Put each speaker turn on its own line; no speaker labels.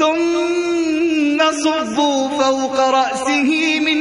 ثم صبوا فوق رأسه من